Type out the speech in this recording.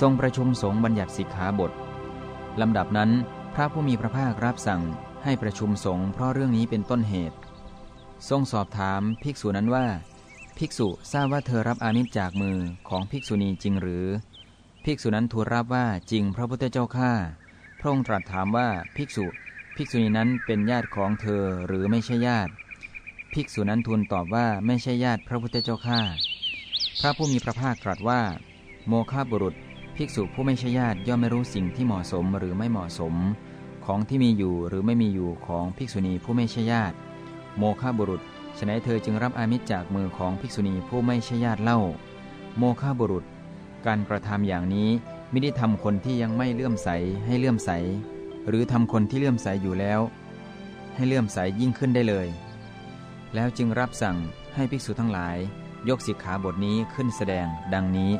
ทรงประชุมสงฆ์บัญญัติสิกขาบทลำดับนั้น พระผู้มีพระภาครับสั่งให้ประชุมสงฆ์เพราะเรื่องนี้เป็นต้นเหตุ ทรงสอบถามภิกษุนั้นว่า ภิกษุทราบว่าเธอรับอามิตรจากมือของภิกษุณีจริงหรือ ภิกษุนั้นทูลรับว่าจริงพระพุทธเจ้าข้าพระองค์ตรัสถามว่าภิกษุ ภิกษุณีนั้นเป็นญาติของเธอหรือไม่ใช่ญาติ ภิกษุนั้นทูลตอบว่าไม่ใช่ญาติพระพุทธเจ้าข้าพระผู้มีพระภาคตรัสว่า โมฆะบุรุษ ภิกษุผู้ไม่ใช่ญาติย่อมไม่รู้สิ่งที่เหมาะสมหรือไม่เหมาะสม ของที่มีอยู่หรือไม่มีอยู่ของภิกษุณีผู้ไม่ใช่ญาติ โมฆะบุรุษฉนัยเธอจึงรับอามิตรจากมือของภิกษุณีผู้ไม่ใช่ญาติเล่า โมฆะบุรุษ การกระทำอย่างนี้ไม่ได้ทำคนที่ยังไม่เลื่อมใสให้เลื่อมใส หรือทำคนที่เลื่อมใสอยู่แล้ว ให้เลื่อมใสยิ่งขึ้นได้เลย แล้วจึงรับสั่งให้ภิกษุทั้งหลาย ยกสิกขาบทนี้ขึ้นแสดงดังนี้